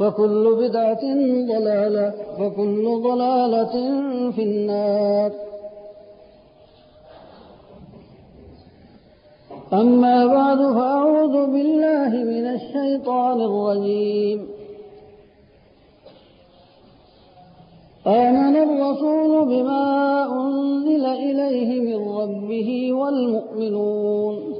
وكل بدعة ضلالة وكل ضلالة في النار. أما بعد فأعوذ بالله من الشيطان الرجيم. آمن الرسول بما أنزل إليه من ربه والمؤمنون.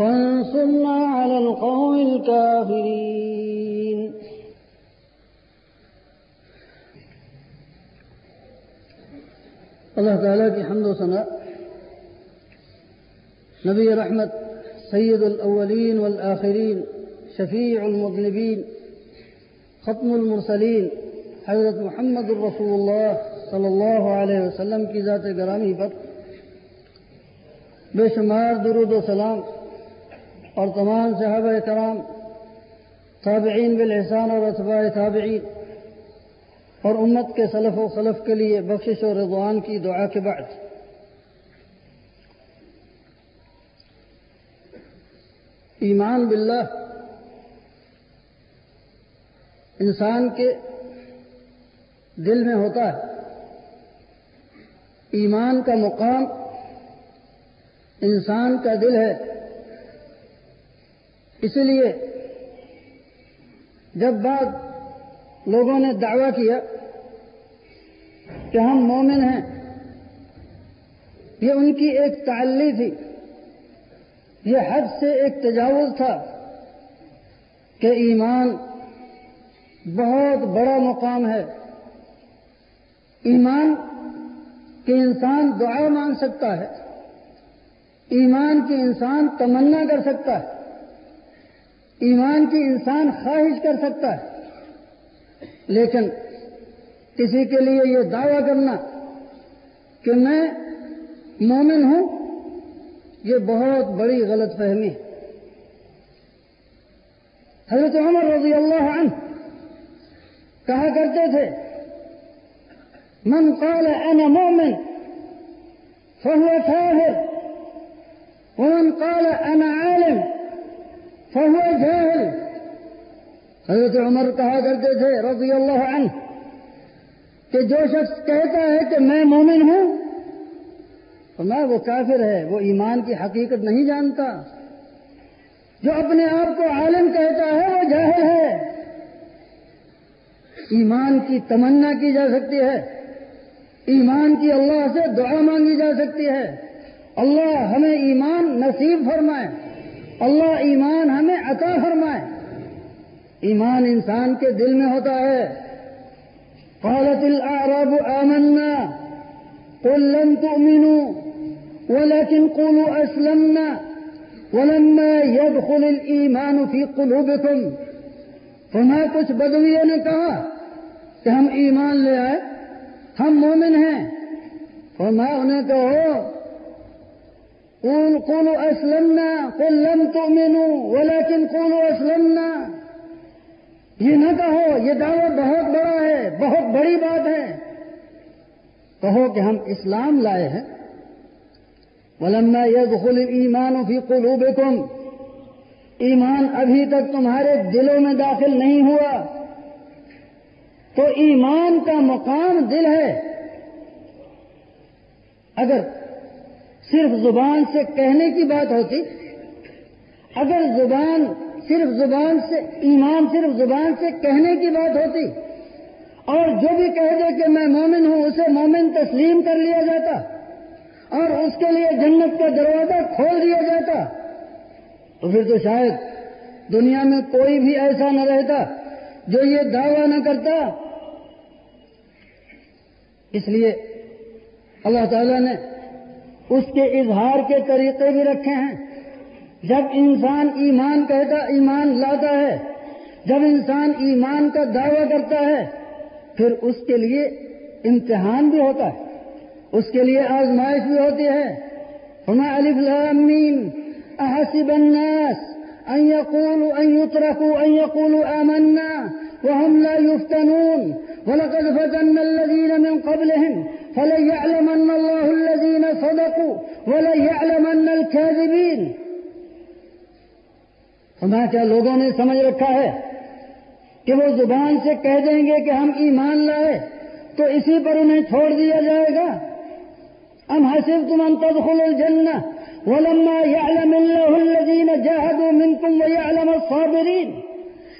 فانصرنا على القوم الكافرين. اللہ تعالیٰ کی حمد و ثناء نبی رحمت سید الاولین والآخرین شفیع المذنبین ختم المرسلین حضرت محمد الرسول اللہ صلی اللہ علیہ وسلم کی ذات گرامی پر بے شمار درود و سلام. اور تمام صحابہ کرام تابعین بالحسان اور اتباع تابعین اور امت کے سلف و خلف کے لیے بخشش و رضوان کی دعا کے بعد۔ ایمان باللہ، انسان کے دل میں ہوتا ہے۔ ایمان کا مقام انسان کا دل ہے۔ اس لیے جب بعد لوگوں نے دعویٰ کیا کہ ہم مومن ہیں، یہ ان کی ایک تعلی تھی۔ یہ حد سے ایک تجاوز تھا کہ ایمان بہت بڑا مقام ہے۔ ایمان کہ انسان دعا مان سکتا ہے، ایمان کی انسان تمنا کر سکتا ہے۔ ایمان کی انسان خواہش کر سکتا ہے۔ لیکن کسی کے لیے یہ دعویٰ کرنا کہ میں مومن ہوں، یہ بہت بڑی غلط فہمی ہے۔ حضرت عمر رضی اللہ عنہ کہا کرتے تھے، من قال انا مؤمن فهو كافر ومن قال انا عالم فهو جاهل حضرت عمر کہا کرتے تھے، رضی اللہ عنہ، کہ جو شخص کہتا ہے کہ میں مومن ہوں، تو میں وہ کافر ہے، وہ ایمان کی حقیقت نہیں جانتا۔ جو اپنے آپ کو عالم کہتا ہے، وہ جاہل ہے۔ ایمان کی تمنا کی جا سکتی ہے۔ ایمان کی اللہ سے دعا مانگی جا سکتی ہے۔ اللہ ہمیں ایمان نصیب فرمائے۔ اللہ ایمان ہمیں عطا فرمائے۔ ایمان انسان کے دل میں ہوتا ہے۔ قالت الأعراب آمنا قل لن تؤمنوا ولكن قولوا أسلمنا ولما يدخل الإيمان في قلوبكم۔ فما کچھ بدویوں نے کہا کہ ہم ایمان لے آئے ہم مومن ہیں۔ فرمایا انہیں کہو قول قولوا اسلمنا قل لم تؤمنوا ولكن قولوا اسلمنا یہ نہ کہو، یہ دعوی بہت بڑا ہے، بہت بڑی بات ہے۔ کہو کہ ہم اسلام لائے ہیں۔ ولما يدخل ایمان فی قلوبكم۔ ایمان ابھی تک تمہارے دلوں میں داخل نہیں ہوا۔ تو ایمان کا مقام دل ہے۔ اگر صرف زبان سے کہنے کی بات ہوتی، اگر زبان صرف زبان سے، ایمان صرف زبان سے کہنے کی بات ہوتی، اور جو بھی کہہ دے کہ میں مومن ہوں، اسے مومن تسلیم کر لیا جاتا، اور اس کے لیے جنت کا دروازہ کھول دیا جاتا، تو پھر تو شاید دنیا میں کوئی بھی ایسا نہ رہتا جو یہ دعویٰ نہ کرتا۔ اس لیے اللہ تعالیٰ نے اس کے اظہار کے طریقے بھی رکھے ہیں۔ جب انسان ایمان کہتا، ایمان لاتا ہے، جب انسان ایمان کا دعویٰ کرتا ہے، پھر اس کے لیے امتحان بھی ہوتا ہے، اس کے لیے آزمائش بھی ہوتی ہے۔ ہمیں الف لامین احسب الناس ان يقولوا ان يتركوا ان يقولوا آمنا وهم لا يفتنون ولقد فتنا الذين من قبلهم فلن يعلمن الله الذين صدقوا ولن الكاذبين۔ ہمارا کیا لوگوں نے سمجھ رکھا ہے کہ وہ زبان سے کہہ دیں گے کہ ہم ایمان لائے تو اسی پر انہیں چھوڑ دیا جائے گا۔ ہم حسب تم ان تدخل الجنہ ولما يعلم الله الذين جاهدوا منكم ويعلم الصابرين۔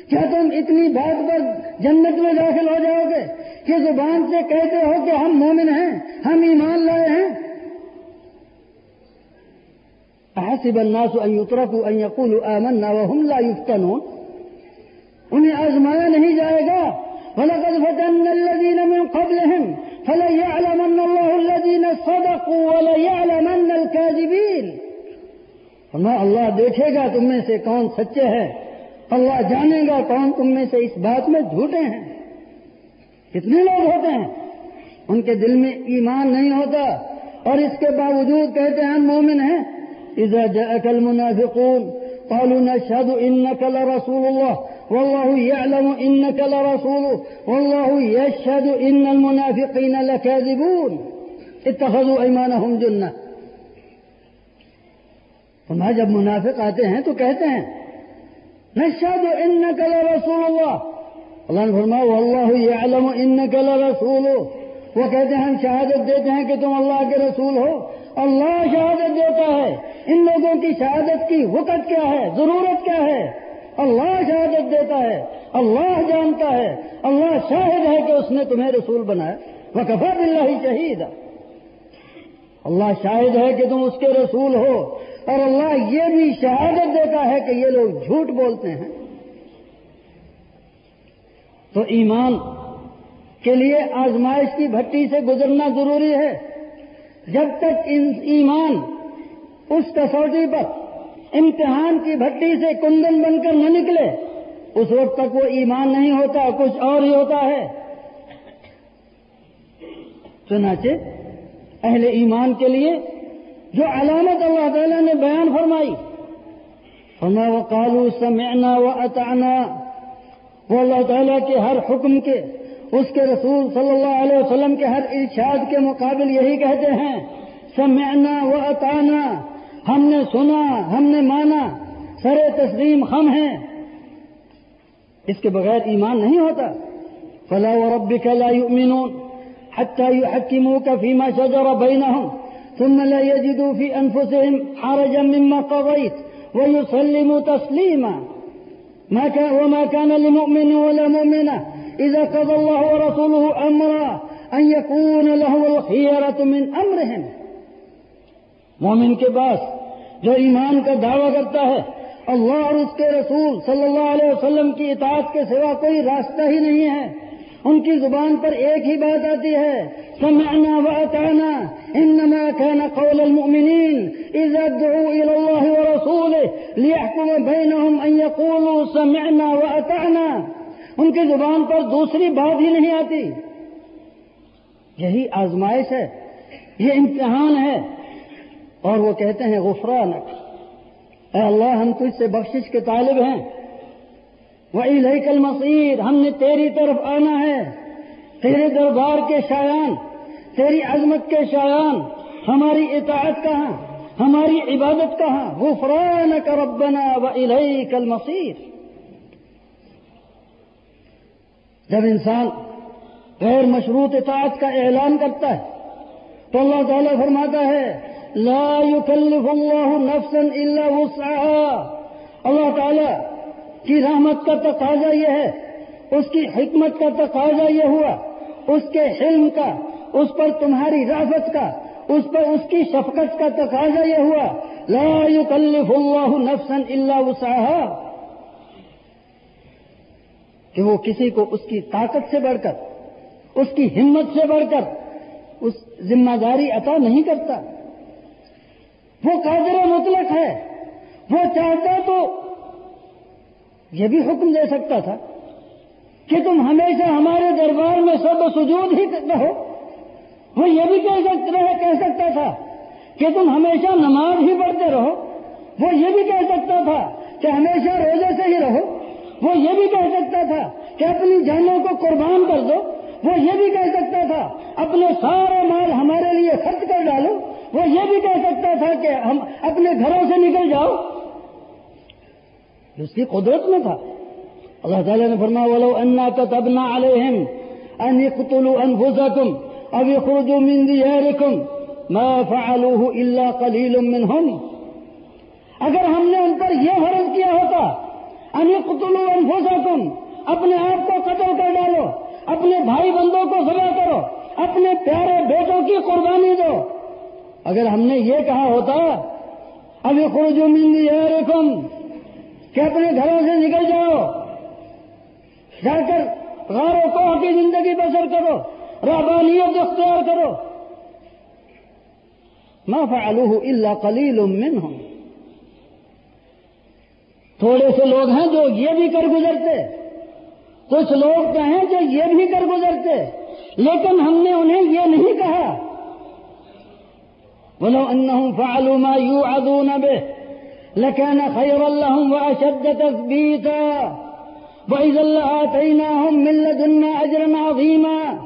کیا تم اتنی بات پر جنت میں داخل ہو جاؤ گے؟ کہ زبان سے کہتے ہو کہ ہم مومن ہیں، ہم ایمان لائے ہیں۔ احسب الناس ان يتركوا ان يقولوا آمنا وهم لا يفتنون۔ انہیں آزمایا نہیں جائے گا۔ وَلَقَدْ فَتَنَّ الَّذِينَ مِن قَبْلِهِمْ فَلَيَعْلَمَنَّ اللَّهُ الَّذِينَ صَدَقُوا وَلَيَعْلَمَنَّ الْكَاذِبِينَ۔ فرمایا، اللہ دیکھے گا تم میں سے کون سچے ہیں اللہ جانے گا کون تم میں سے اس بات میں جھوٹے ہیں۔ کتنے لوگ ہوتے ہیں۔ ان کے دل میں ایمان نہیں ہوتا۔ اور اس کے باوجود کہتے ہیں، ہم مومن ہیں۔ إذا جاءك المنافقون قالوا نشهد إنك لرسول الله والله يعلم إنك لرسوله والله يشهد إن المنافقين لكاذبون۔ اتخذوا أيمانهم جنة۔ فرمایا، جب منافق آتے ہیں تو کہتے ہیں، نشهد إنك لرسول الله اللہ نے فرمایا والله يعلم إنك لرسوله وہ کہتے ہیں، ہم شہادت دیتے ہیں کہ تم اللہ کے رسول ہو۔ اللہ شہادت دیتا ہے۔ ان لوگوں کی شہادت کی وقت کیا ہے؟ ضرورت کیا ہے؟ اللہ شہادت دیتا ہے۔ اللہ جانتا ہے۔ اللہ شاہد ہے کہ اس نے تمہیں رسول بنایا۔ وہ کفا بلّہ ہی شہید اللہ شاہد ہے کہ تم اس کے رسول ہو۔ اور اللہ یہ بھی شہادت دیتا ہے کہ یہ لوگ جھوٹ بولتے ہیں۔ تو ایمان کے لیے آزمائش کی بھٹی سے گزرنا ضروری ہے۔ جب تک ایمان اس کسوٹی پر امتحان کی بھٹی سے کندن بن کر نہ نکلے، اس وقت تک وہ ایمان نہیں ہوتا، کچھ اور ہی ہوتا ہے۔ چنانچہ اہل ایمان کے لیے جو علامت اللہ تعالیٰ نے بیان فرمائی ہما و کالو سمعنا و اطانا وہ اللہ تعالیٰ کے ہر حکم کے، اس کے رسول صلی اللہ علیہ وسلم کے ہر ارشاد کے مقابل یہی کہتے ہیں، سمعنا و اطانا ہم نے سنا، ہم نے مانا، سر تسلیم ہم ہیں۔ اس کے بغیر ایمان نہیں ہوتا۔ فلا وربك لا يؤمنون حتى يحكموك فيما شجر بينهم ثم لا يجدوا في أنفسهم حرجا مما قضيت ويسلموا تسليما ما كان وما كان لمؤمن ولا مؤمنة. إذا قضى الله ورسوله أمرا أن يكون له الخيرة من أمرهم. مومن کے پاس جو ایمان کا دعویٰ کرتا ہے، اللہ اور اس کے رسول صلی اللہ علیہ وسلم کی اطاعت کے سوا کوئی راستہ ہی نہیں ہے۔ ان کی زبان پر ایک ہی بات آتی ہے، سمعنا واطعنا انما كان قول المؤمنين اذا دعوا الى الله ورسوله ليحكم بينهم ان يقولوا سمعنا واطعنا ان کی زبان پر دوسری بات ہی نہیں آتی۔ یہی آزمائش ہے، یہ امتحان ہے۔ اور وہ کہتے ہیں غفرانک۔ اے اللہ، ہم تجھ سے بخشش کے طالب ہیں۔ وہی لئی کل مصیر ہم نے تیری طرف آنا ہے۔ تیرے دربار کے شایان، تیری عظمت کے شایان۔ ہماری اطاعت کہاں؟ ہماری عبادت کہاں؟ غفران کا ربنا و الہی کل جب انسان غیر مشروط اطاعت کا اعلان کرتا ہے، تو اللہ تعالیٰ فرماتا ہے، لا يكلف اللہ نفسا الا وسعها۔ اللہ تعالیٰ کی رحمت کا تقاضا یہ ہے، اس کی حکمت کا تقاضا یہ ہوا، اس کے حلم کا، اس پر تمہاری رافت کا، اس پر اس کی شفقت کا تقاضا یہ ہوا۔ لا يكلف اللہ نفسا الا وسعها کہ وہ کسی کو اس کی طاقت سے بڑھ کر، اس کی ہمت سے بڑھ کر، اس ذمہ داری عطا نہیں کرتا۔ وہ قادر مطلق ہے، وہ چاہتا تو یہ بھی حکم دے سکتا تھا کہ تم ہمیشہ ہمارے دربار میں سب سجود ہی رہو۔ وہ یہ بھی کہہ سکتے کہہ سکتا تھا کہ تم ہمیشہ نماز ہی پڑھتے رہو۔ وہ یہ بھی کہہ سکتا تھا کہ ہمیشہ روزے سے ہی رہو۔ وہ یہ بھی کہہ سکتا تھا کہ اپنی جانوں کو قربان کر دو۔ وہ یہ بھی کہہ سکتا تھا، اپنے سارے مال ہمارے لیے خرچ کر ڈالو۔ وہ یہ بھی کہہ سکتا تھا کہ ہم اپنے گھروں سے نکل جاؤ۔ اس کی قدرت میں تھا۔ اللہ تعالیٰ نے فرما ولو انا كتبنا عليهم ان يقتلوا انفسكم او يخرجوا من دياركم ما فعلوه الا قليل منهم. اگر ہم نے ان پر یہ فرض کیا ہوتا ان يقتلوا انفسكم اپنے آپ کو قتل کر ڈالو، اپنے بھائی بندوں کو سزا کرو، اپنے پیارے بیٹوں کی قربانی دو۔ اگر ہم نے یہ کہا ہوتا اب یہ من دياركم کہ اپنے گھروں سے نکل جاؤ۔ جا کر غاروں کو کی زندگی بسر کرو رابانیت اختیار کرو۔ ما فعلوه الا قلیل منهم۔ تھوڑے سے لوگ ہیں جو یہ بھی کر گزرتے۔ کچھ لوگ تو ہیں جو یہ بھی کر گزرتے۔ لیکن ہم نے انہیں یہ نہیں کہا۔ بولو انهم فعلوا ما يوعظون به۔ لكان خيرا لهم وأشد تثبيتا. وإذا لآتيناهم من لدنا أجرا عظيما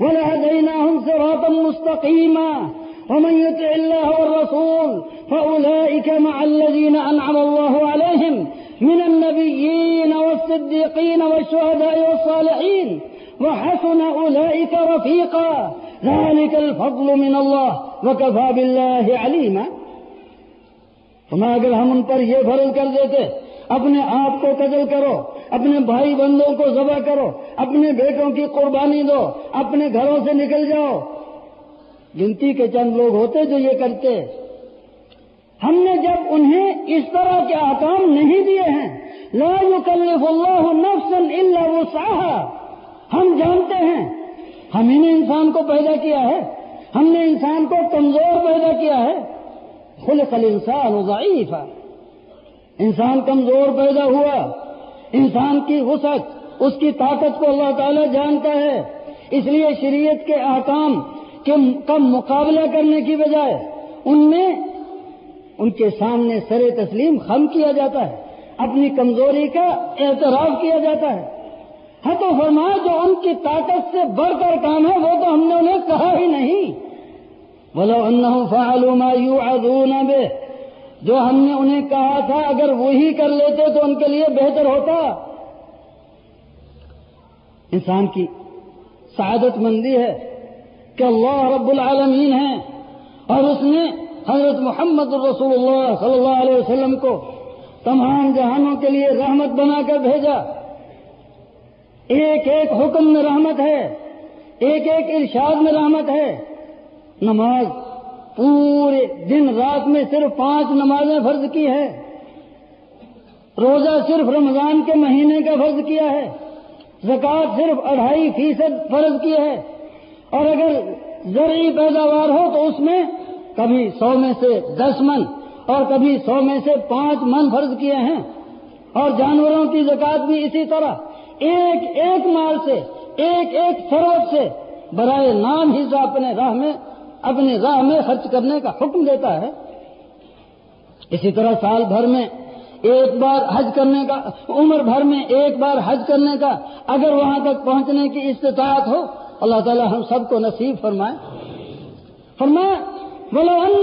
ولهديناهم صراطا مستقيما. ومن يطع الله والرسول فأولئك مع الذين أنعم الله عليهم من النبيين والصديقين والشهداء والصالحين. وحسن أولئك رفيقا. ذلك الفضل من الله وكفى بالله عليما. میں اگر ہم ان پر یہ فرض کر دیتے، اپنے آپ کو قتل کرو، اپنے بھائی بندوں کو ذبح کرو، اپنے بیٹوں کی قربانی دو، اپنے گھروں سے نکل جاؤ۔ گنتی کے چند لوگ ہوتے جو یہ کرتے۔ ہم نے جب انہیں اس طرح کے آکام نہیں دیے ہیں، لا يكلف اللہ نفسا الا وسعها ہم جانتے ہیں، ہم ہی نے انسان کو پیدا کیا ہے۔ ہم نے انسان کو کمزور پیدا کیا ہے۔ خلق الانسان ضعیفا۔ انسان کمزور پیدا ہوا۔ انسان کی وسعت اس کی طاقت کو اللہ تعالی جانتا ہے۔ اس لیے شریعت کے احکام کا مقابلہ کرنے کی بجائے ان میں ان کے سامنے سر تسلیم خم کیا جاتا ہے۔ اپنی کمزوری کا اعتراف کیا جاتا ہے۔ ہے تو فرمایا جو ان کی طاقت سے بڑھ کر کام ہے، وہ تو ہم نے انہیں کہا ہی نہیں۔ بولو انہوں فعلوا ما یوعظون به جو ہم نے انہیں کہا تھا اگر وہی کر لیتے تو ان کے لیے بہتر ہوتا۔ انسان کی سعادت مندی ہے کہ اللہ رب العالمین ہے اور اس نے حضرت محمد الرسول اللہ صلی اللہ علیہ وسلم کو تمام جہانوں کے لیے رحمت بنا کر بھیجا۔ ایک ایک حکم میں رحمت ہے، ایک ایک ارشاد میں رحمت ہے۔ نماز پورے دن رات میں صرف پانچ نمازیں فرض کی ہے روزہ صرف رمضان کے مہینے کا فرض کیا ہے۔ زکات صرف اڑھائی فیصد فرض کی ہے۔ اور اگر زرعی پیداوار ہو تو اس میں کبھی سو میں سے دس من اور کبھی سو میں سے پانچ من فرض کیے ہیں۔ اور جانوروں کی زکات بھی اسی طرح۔ ایک ایک مال سے، ایک ایک سروت سے برائے نام ہی اپنے راہ میں اپنی راہ میں خرچ کرنے کا حکم دیتا ہے۔ اسی طرح سال بھر میں ایک بار حج کرنے کا، عمر بھر میں ایک بار حج کرنے کا اگر وہاں تک پہنچنے کی استطاعت ہو، اللہ تعالی ہم سب کو نصیب فرمائے۔ فرمائے بولو ان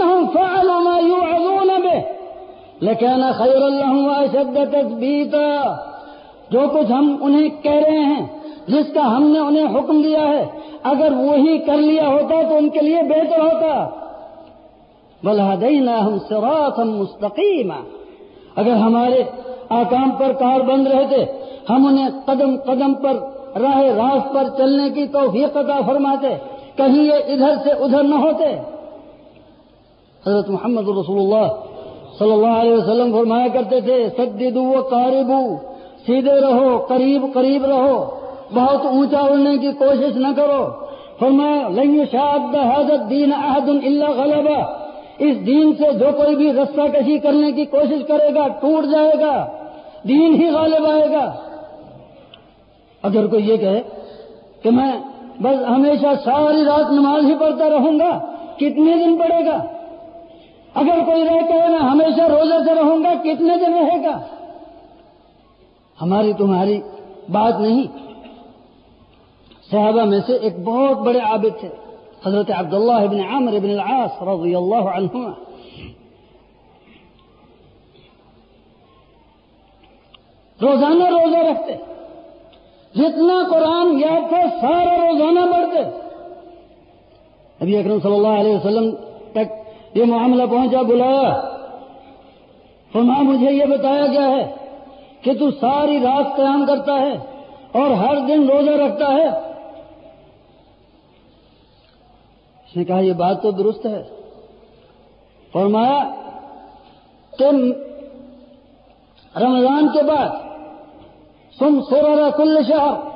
لیکن خیر اللہ شد تصبیتا جو کچھ ہم انہیں کہہ رہے ہیں جس کا ہم نے انہیں حکم دیا ہے، اگر وہی کر لیا ہوتا تو ان کے لیے بہتر ہوتا۔ بلا دینا ہم سراط ہم مستقیم اگر ہمارے آکام پر کار بند رہتے، ہم انہیں قدم قدم پر، راہ راست پر چلنے کی توفیق عطا فرماتے، کہیں یہ ادھر سے ادھر نہ ہوتے۔ حضرت محمد رسول اللہ صلی اللہ علیہ وسلم فرمایا کرتے تھے سدیدو و قاربو، سیدھے رہو، قریب قریب رہو۔ بہت اونچا اڑنے کی کوشش نہ کرو۔ فرمایا، لن شاد حضرت دین احد اللہ غلبہ۔ اس دین سے جو کوئی بھی رستہ کشی کرنے کی کوشش کرے گا، ٹوٹ جائے گا۔ دین ہی غالب آئے گا۔ اگر کوئی یہ کہے کہ میں بس ہمیشہ ساری رات نماز ہی پڑھتا رہوں گا، کتنے دن پڑے گا؟ اگر کوئی رہ کہ میں ہمیشہ روزے سے رہوں گا، کتنے دن رہے گا؟ ہماری تمہاری بات نہیں۔ صحابہ میں سے ایک بہت بڑے عابد تھے، حضرت عبداللہ ابن عامر ابن العاص رضی اللہ عنہما۔ روزانہ روزہ رکھتے، جتنا قرآن یاد تھا سارا روزانہ پڑھتے۔ ابھی اکرم صلی اللہ علیہ وسلم تک یہ معاملہ پہنچا بلایا فرما مجھے یہ بتایا گیا ہے کہ تو ساری رات قیام کرتا ہے اور ہر دن روزہ رکھتا ہے۔ اس نے کہا، یہ بات تو درست ہے. فرمایا کہ رمضان کے بعد تم سورہ کل شہر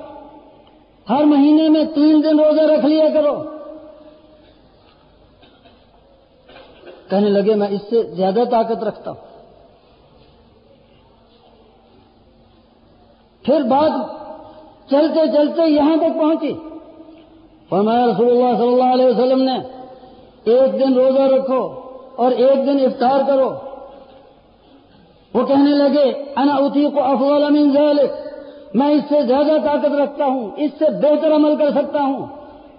ہر مہینے میں تین دن روزہ رکھ لیا کرو. کہنے لگے، میں اس سے زیادہ طاقت رکھتا ہوں. پھر بات چلتے چلتے یہاں تک پہنچی۔ فرمایا رسول اللہ صلی اللہ علیہ وسلم نے، ایک دن روزہ رکھو اور ایک دن افطار کرو۔ وہ کہنے لگے، انا اتی کو افضل من ذلك میں اس سے زیادہ طاقت رکھتا ہوں، اس سے بہتر عمل کر سکتا ہوں۔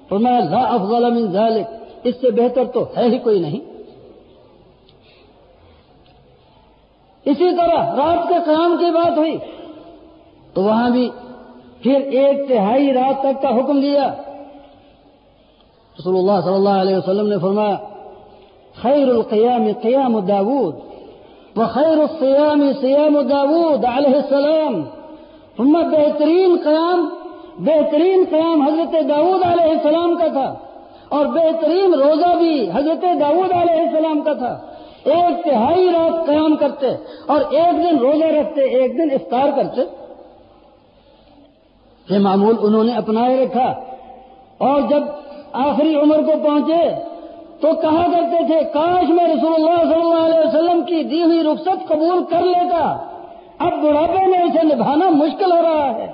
فرمایا، لا افضل من ذلك اس سے بہتر تو ہے ہی کوئی نہیں۔ اسی طرح رات کے قیام کی بات ہوئی، تو وہاں بھی پھر ایک تہائی رات تک کا حکم دیا۔ رسول اللہ صلی اللہ علیہ وسلم نے فرمایا، خیر القیام قیام داود، و خیر سیام داود علیہ السلام فرما بہترین قیام بہترین قیام حضرت داود علیہ السلام کا تھا، اور بہترین روزہ بھی حضرت داود علیہ السلام کا تھا۔ ایک تہائی رات قیام کرتے اور ایک دن روزہ رکھتے، ایک دن افطار کرتے۔ یہ معمول انہوں نے اپنائے رکھا۔ اور جب آخری عمر کو پہنچے تو کہا کرتے تھے، کاش میں رسول اللہ صلی اللہ علیہ وسلم کی دی ہوئی رخصت قبول کر لیتا۔ اب بڑھاپے میں اسے نبھانا مشکل ہو رہا ہے۔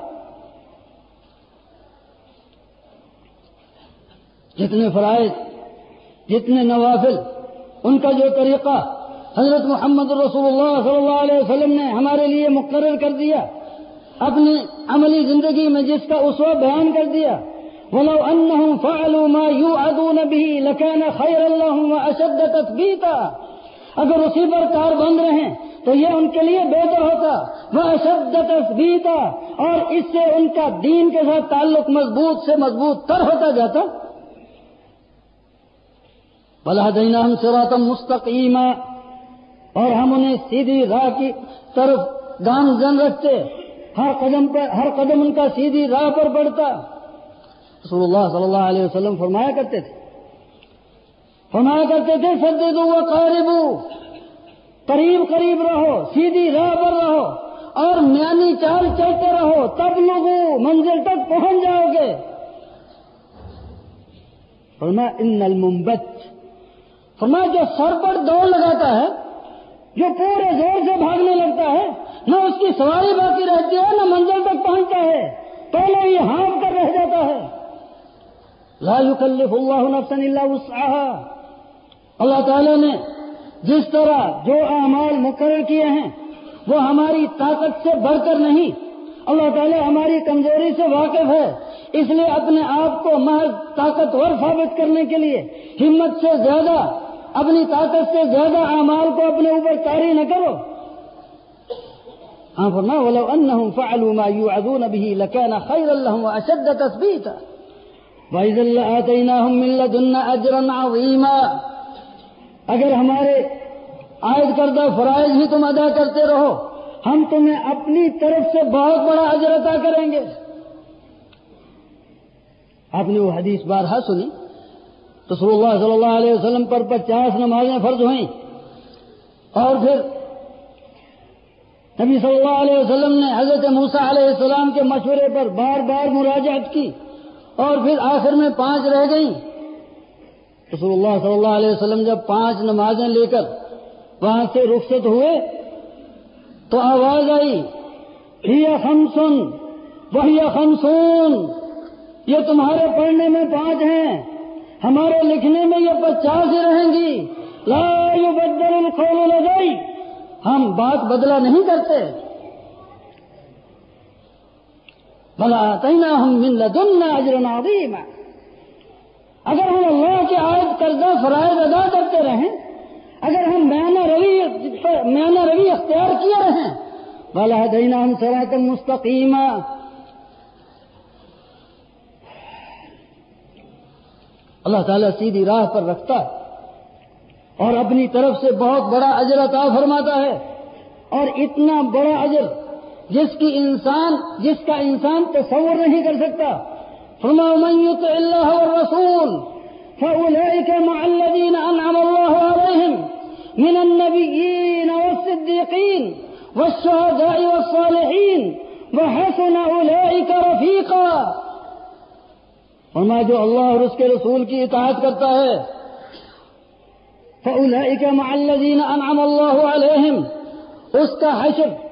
جتنے فرائض، جتنے نوافل، ان کا جو طریقہ حضرت محمد رسول اللہ صلی اللہ علیہ وسلم نے ہمارے لیے مقرر کر دیا، اپنی عملی زندگی میں جس کا اسوا بیان کر دیا۔ ولو أنهم فعلوا ما يوعدون به لكان خير لهم وأشد تثبيتا۔ اگر اسی پر کار بند رہے تو یہ ان کے لیے بہتر ہوتا۔ وہ اشد تثبیتا۔ اور اس سے ان کا دین کے ساتھ تعلق مضبوط سے مضبوط تر ہوتا جاتا۔ بلا دینا ہم سراتم مستقیمہ اور ہم انہیں سیدھی راہ کی طرف گامزن رکھتے۔ ہر قدم پر ہر قدم ان کا سیدھی راہ پر بڑھتا۔ رسول اللہ صلی اللہ علیہ وسلم فرمایا کرتے تھے۔ فرمایا کرتے تھے سدے دو قاربو، قریب قریب رہو، سیدھی راہ پر رہو اور میانی چال چلتے رہو، تب لوگوں منزل تک پہنچ جاؤ گے۔ فرمایا، ان المبت فرمایا، جو سر پر دوڑ لگاتا ہے، جو پورے زور سے بھاگنے لگتا ہے، نہ اس کی سواری باقی رہتی ہے، نہ منزل تک پہنچتا ہے، پہلے ہی ہانپ کر رہ جاتا ہے۔ لا يكلف اللہ نفسا الا وسعها۔ اللہ تعالی نے جس طرح جو اعمال مقرر کیے ہیں، وہ ہماری طاقت سے بڑھ کر نہیں۔ اللہ تعالی ہماری کمزوری سے واقف ہے۔ اس لیے اپنے آپ کو محض طاقتور ثابت کرنے کے لیے ہمت سے زیادہ، اپنی طاقت سے زیادہ اعمال کو اپنے اوپر تاری نہ کرو۔ ہاں فرما ولو انهم فعلوا ما يوعظون به لكان خيرا لهم واشد تثبيتا۔ واذا لاتيناهم من اجرا عظيما۔ اگر ہمارے عائد کردہ فرائض بھی تم ادا کرتے رہو، ہم تمہیں اپنی طرف سے بہت بڑا اجر عطا کریں گے۔ آپ نے وہ حدیث بارہا سنی؟ تو اللہ صلی اللہ علیہ وسلم پر پچاس نمازیں فرض ہوئیں۔ اور پھر نبی صلی اللہ علیہ وسلم نے حضرت موسا علیہ السلام کے مشورے پر بار بار مراجعت کی۔ اور پھر آخر میں پانچ رہ گئیں۔ رسول اللہ صلی اللہ علیہ وسلم جب پانچ نمازیں لے کر وہاں سے رخصت ہوئے تو آواز آئی، ہی خمسن، وہی خمسون، یہ تمہارے پڑھنے میں پانچ ہیں، ہمارے لکھنے میں یہ پچاس رہیں گی۔ لا بدل القول لگائی ہم بات بدلا نہیں کرتے۔ بلا تینا ہم من لدنا اجر عظیم اگر ہم اللہ کے عائد قرضہ فرائض ادا کرتے رہیں، اگر ہم میانہ روی میانہ روی اختیار کیے رہیں بلا دینا ہم سرات مستقیم اللہ تعالیٰ سیدھی راہ پر رکھتا ہے اور اپنی طرف سے بہت بڑا اجر عطا فرماتا ہے اور اتنا بڑا اجر جس کی انسان، جس کا انسان تصور نہیں کر سکتا۔ فرما من يطع الله والرسول فأولئك مع الذين أنعم الله عليهم من النبيين والصديقين والشهداء والصالحين وحسن أولئك رفيقا۔ فرما جو اللہ اور اس کے رسول کی اطاعت کرتا ہے، فأولئك مع الذين أنعم الله عليهم، اس کا حشر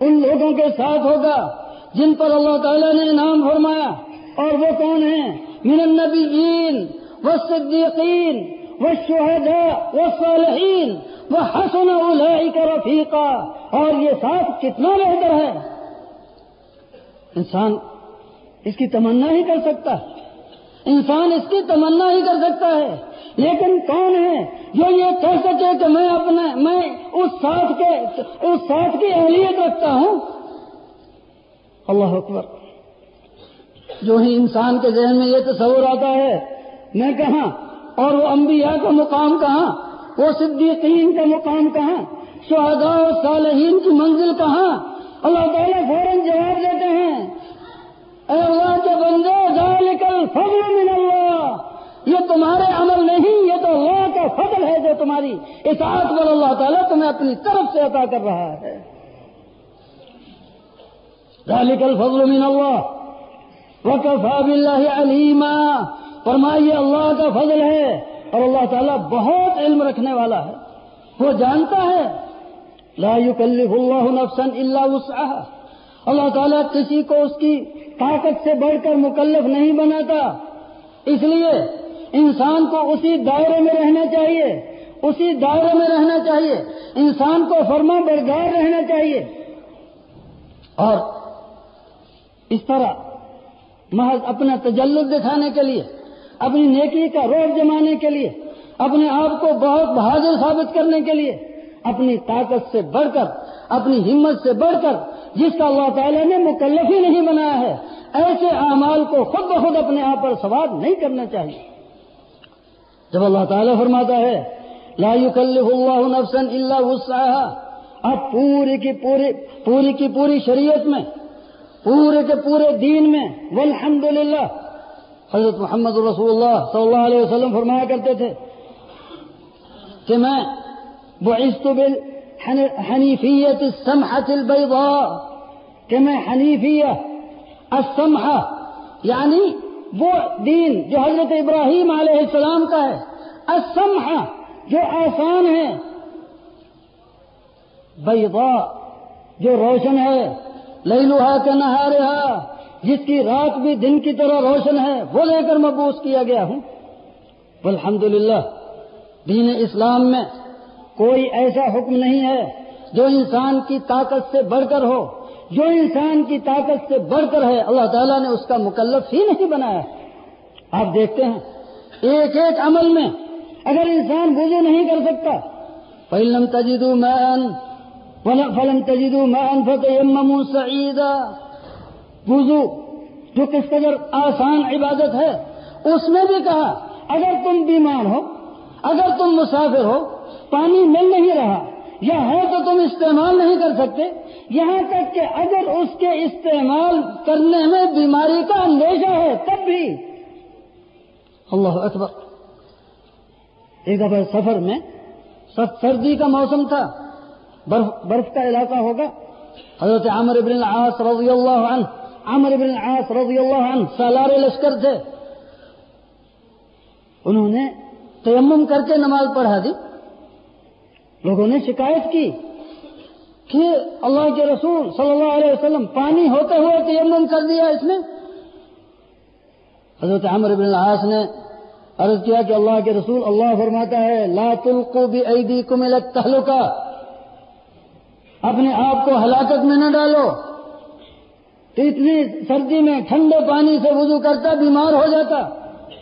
ان لوگوں کے ساتھ ہوگا جن پر اللہ تعالیٰ نے انعام فرمایا اور وہ کون ہیں؟ من النبیین والصدیقین والشہداء والصالحین وحسن اولئک رفیقا اور یہ ساتھ کتنا بہتر ہے؟ انسان اس کی تمنا ہی کر سکتا۔ ہے انسان اس کی تمنا ہی کر سکتا ہے۔ لیکن کون ہے جو یہ کہہ سکے کہ میں اپنے میں اس ساتھ کے اس ساتھ کی اہلیت رکھتا ہوں؟ اللہ اکبر۔ جو ہی انسان کے ذہن میں یہ تصور آتا ہے، میں کہاں؟ اور وہ انبیاء کا مقام کہاں؟ وہ صدیقین کا مقام کہاں؟ شہداء و صالحین کی منزل کہاں؟ اللہ تعالیٰ فوراً جواب دیتے ہیں۔ اے اللہ کے بندے، ذالک الفضل من اللہ۔ یہ تمہارے عمل نہیں، یہ تو اللہ کا فضل ہے جو تمہاری اطاعت پر اللہ تعالیٰ تمہیں اپنی طرف سے عطا کر رہا ہے۔ ذالک الفضل من اللہ۔ وکفا باللہ علیما۔ فرمائیے، اللہ کا فضل ہے اور اللہ تعالیٰ بہت علم رکھنے والا ہے۔ وہ جانتا ہے۔ لا يكلف اللہ نفسا الا وسعها اللہ تعالیٰ کسی کو اس کی طاقت سے بڑھ کر مکلف نہیں بناتا۔ اس لیے انسان کو اسی دائرے میں رہنا چاہیے۔ اسی دائرے میں رہنا چاہیے۔ انسان کو فرما بردار رہنا چاہیے۔ اور اس طرح محض اپنا تجلد دکھانے کے لیے، اپنی نیکی کا روپ جمانے کے لیے، اپنے آپ کو بہت بہادر ثابت کرنے کے لیے، اپنی طاقت سے بڑھ کر، اپنی ہمت سے بڑھ کر جس کا اللہ تعالیٰ نے مکلف ہی نہیں بنایا ہے، ایسے اعمال کو خود بخود اپنے آپ پر سوار نہیں کرنا چاہیے۔ جب اللہ تعالیٰ فرماتا ہے، لا يكلف اللہ نفسا الا وسعها اب پوری کی پوری پوری کی پوری شریعت میں، پورے کے پورے دین میں والحمد للہ حضرت محمد رسول اللہ صلی اللہ علیہ وسلم فرمایا کرتے تھے کہ میں بعثت بالحنیفیت السمحة البیضاء. کہ میں حنیفیہ السمحہ یعنی وہ دین جو حضرت ابراہیم علیہ السلام کا ہے۔ السمحہ جو آسان ہے۔ بیضاء جو روشن ہے لیلوہا کا نہارہا جس کی رات بھی دن کی طرح روشن ہے، وہ لے کر مبوس کیا گیا ہوں۔ الحمد دین اسلام میں کوئی ایسا حکم نہیں ہے جو انسان کی طاقت سے بڑھ کر ہو۔ جو انسان کی طاقت سے بڑھ کر ہے، اللہ تعالیٰ نے اس کا مکلف ہی نہیں بنایا۔ آپ دیکھتے ہیں، ایک ایک عمل میں اگر انسان وضو نہیں کر سکتا فلم تجدو مین فلم تجدو مین فتح سعیدہ وضو جو کس قدر آسان عبادت ہے، اس میں بھی کہا، اگر تم بیمار ہو، اگر تم مسافر ہو پانی مل نہیں رہا۔ یا ہے تو تم استعمال نہیں کر سکتے۔ یہاں تک کہ اگر اس کے استعمال کرنے میں بیماری کا اندیشہ ہے، تب بھی۔ اللہ اکبر۔ ایک دفعہ سفر میں سردی کا موسم تھا۔ برف برف کا علاقہ ہوگا۔ حضرت عامر ابن العاص رضی اللہ عنہ عمر بن العاص رضی اللہ عنہ سالار لشکر تھے۔ انہوں نے تیمم کر کے نماز پڑھا دی۔ لوگوں نے شکایت کی کہ اللہ کے رسول صلی اللہ علیہ وسلم پانی ہوتے ہوئے تیمم کر دیا اس میں حضرت عمر بن العاص نے عرض کیا کہ اللہ کے رسول اللہ فرماتا ہے، لا تلقوا بأيديكم الى التهلكه اپنے آپ کو ہلاکت میں نہ ڈالو۔ تو اتنی سردی میں ٹھنڈے پانی سے وضو کرتا، بیمار ہو جاتا۔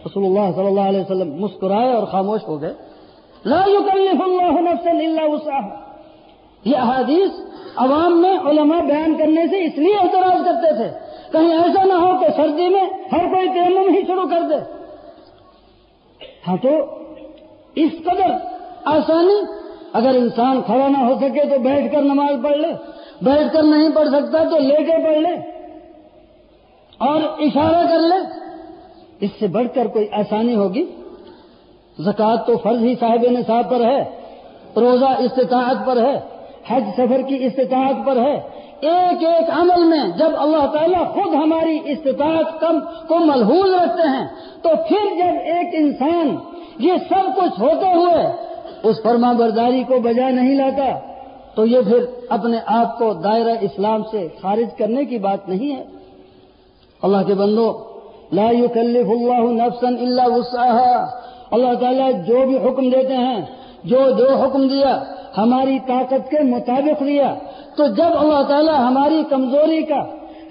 رسول اللہ صلی اللہ علیہ وسلم مسکرائے اور خاموش ہو گئے۔ لا يكلف الله نفسا الا وسعها یہ احادیث عوام میں علماء بیان کرنے سے اس لیے اعتراض کرتے تھے۔ کہیں ایسا نہ ہو کہ سردی میں ہر کوئی تیمم ہی شروع کر دے۔ ہاں تو اس قدر آسانی اگر انسان کھڑا نہ ہو سکے تو بیٹھ کر نماز پڑھ لے۔ بیٹھ کر نہیں پڑھ سکتا تو لے کے پڑھ لے۔ اور اشارہ کر لے۔ اس سے بڑھ کر کوئی آسانی ہوگی؟ زکوٰۃ تو فرض ہی صاحب نصاب پر ہے، روزہ استطاعت پر ہے، حج سفر کی استطاعت پر ہے۔ ایک ایک عمل میں جب اللہ تعالیٰ خود ہماری استطاعت کم کو ملحوظ رکھتے ہیں، تو پھر جب ایک انسان یہ سب کچھ ہوتے ہوئے اس فرما برداری کو بجا نہیں لاتا، تو یہ پھر اپنے آپ کو دائرہ اسلام سے خارج کرنے کی بات نہیں ہے۔ اللہ کے بندو، لا يكلف اللہ نفسا الا وسعها اللہ تعالیٰ جو بھی حکم دیتے ہیں، جو جو حکم دیا، ہماری طاقت کے مطابق دیا۔ تو جب اللہ تعالیٰ ہماری کمزوری کا،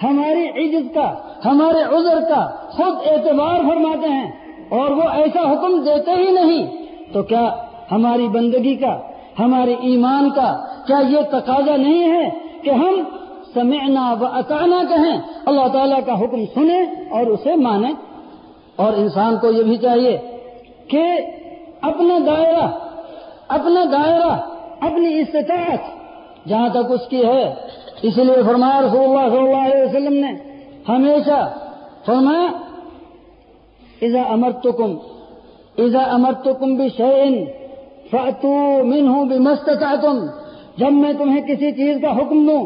ہماری عزت کا، ہمارے عذر کا خود اعتبار فرماتے ہیں اور وہ ایسا حکم دیتے ہی نہیں، تو کیا ہماری بندگی کا، ہمارے ایمان کا، کیا یہ تقاضا نہیں ہے کہ ہم سمعنا و اطانا کہیں؟ اللہ تعالیٰ کا حکم سنیں اور اسے مانیں۔ اور انسان کو یہ بھی چاہیے کہ اپنا دائرہ اپنا دائرہ، اپنی استطاعت جہاں تک اس کی ہے، اس لیے فرمایا رسول اللہ صلی اللہ علیہ وسلم نے ہمیشہ فرمایا ایزا امرت کم ایزا امرت کم بھی شعین فتو من ہوں بھی جب میں تمہیں کسی چیز کا حکم دوں،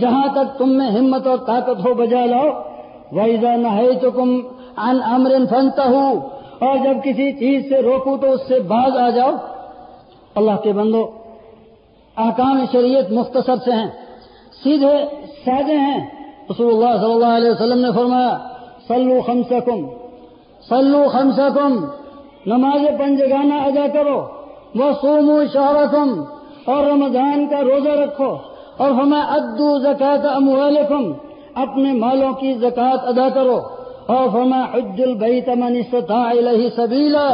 جہاں تک تم میں ہمت اور طاقت ہو، بجا لاؤ ویزا نہ تو کم ان امرن فنتا ہوں اور جب کسی چیز سے روکو تو اس سے باز آ جاؤ۔ اللہ کے بندو، احکام شریعت مختصر سے ہیں، سیدھے سادے ہیں۔ رسول اللہ صلی اللہ علیہ وسلم نے فرمایا سلو خمسکم سلو خمسکم، نماز پنجگانہ ادا کرو وہ سومو شہرکم، اور رمضان کا روزہ رکھو۔ اور ہمیں ادو زکات اموالکم، اپنے مالوں کی زکات ادا کرو۔ اور ہمیں حج البیت من استطاع الیہ سبیلا،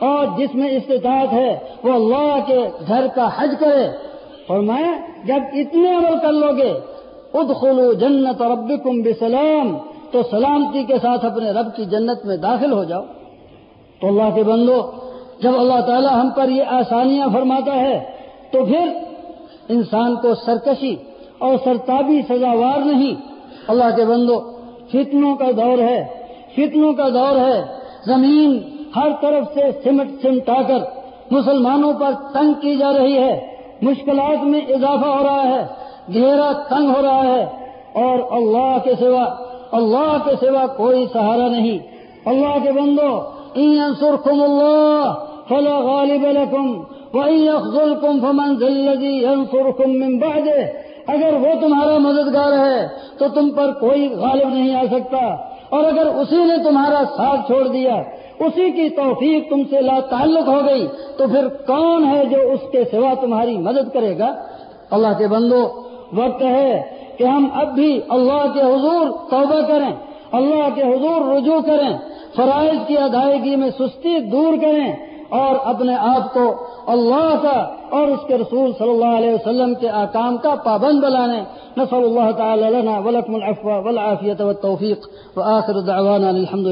اور جس میں استطاعت ہے وہ اللہ کے گھر کا حج کرے۔ اور میں جب اتنے عمل کر لو گے، ادخلوا جنت ربکم بسلام، تو سلامتی کے ساتھ اپنے رب کی جنت میں داخل ہو جاؤ۔ تو اللہ کے بندو، جب اللہ تعالی ہم پر یہ آسانیاں فرماتا ہے، تو پھر انسان کو سرکشی اور سرتابی سزاوار نہیں۔ اللہ کے بندو فتنوں کا دور ہے، فتنوں کا دور ہے۔ زمین ہر طرف سے سمٹ سمٹا کر مسلمانوں پر تنگ کی جا رہی ہے۔ مشکلات میں اضافہ ہو رہا ہے گہرا تنگ ہو رہا ہے۔ اور اللہ کے سوا، اللہ کے سوا کوئی سہارا نہیں۔ اللہ کے بندو سرخم اللہ فلا غالب لكم وإن يخذلكم فمن ذا الذي ينصركم من بعده۔ اگر وہ تمہارا مددگار ہے تو تم پر کوئی غالب نہیں آ سکتا۔ اور اگر اسی نے تمہارا ساتھ چھوڑ دیا، اسی کی توفیق تم سے لا تعلق ہو گئی، تو پھر کون ہے جو اس کے سوا تمہاری مدد کرے گا؟ اللہ کے بندو، وقت ہے کہ ہم اب بھی اللہ کے حضور توبہ کریں، اللہ کے حضور رجوع کریں، فرائض کی ادائیگی میں سستی دور کریں۔ اور اپنے آپ کو اللہ کا اور اس کے رسول صلی اللہ علیہ وسلم کے آکام کا پابند بلانے نصل اللہ تعالی لنا ولکم العفو والعافیت والتوفیق۔ وآخر دعوانا الحمد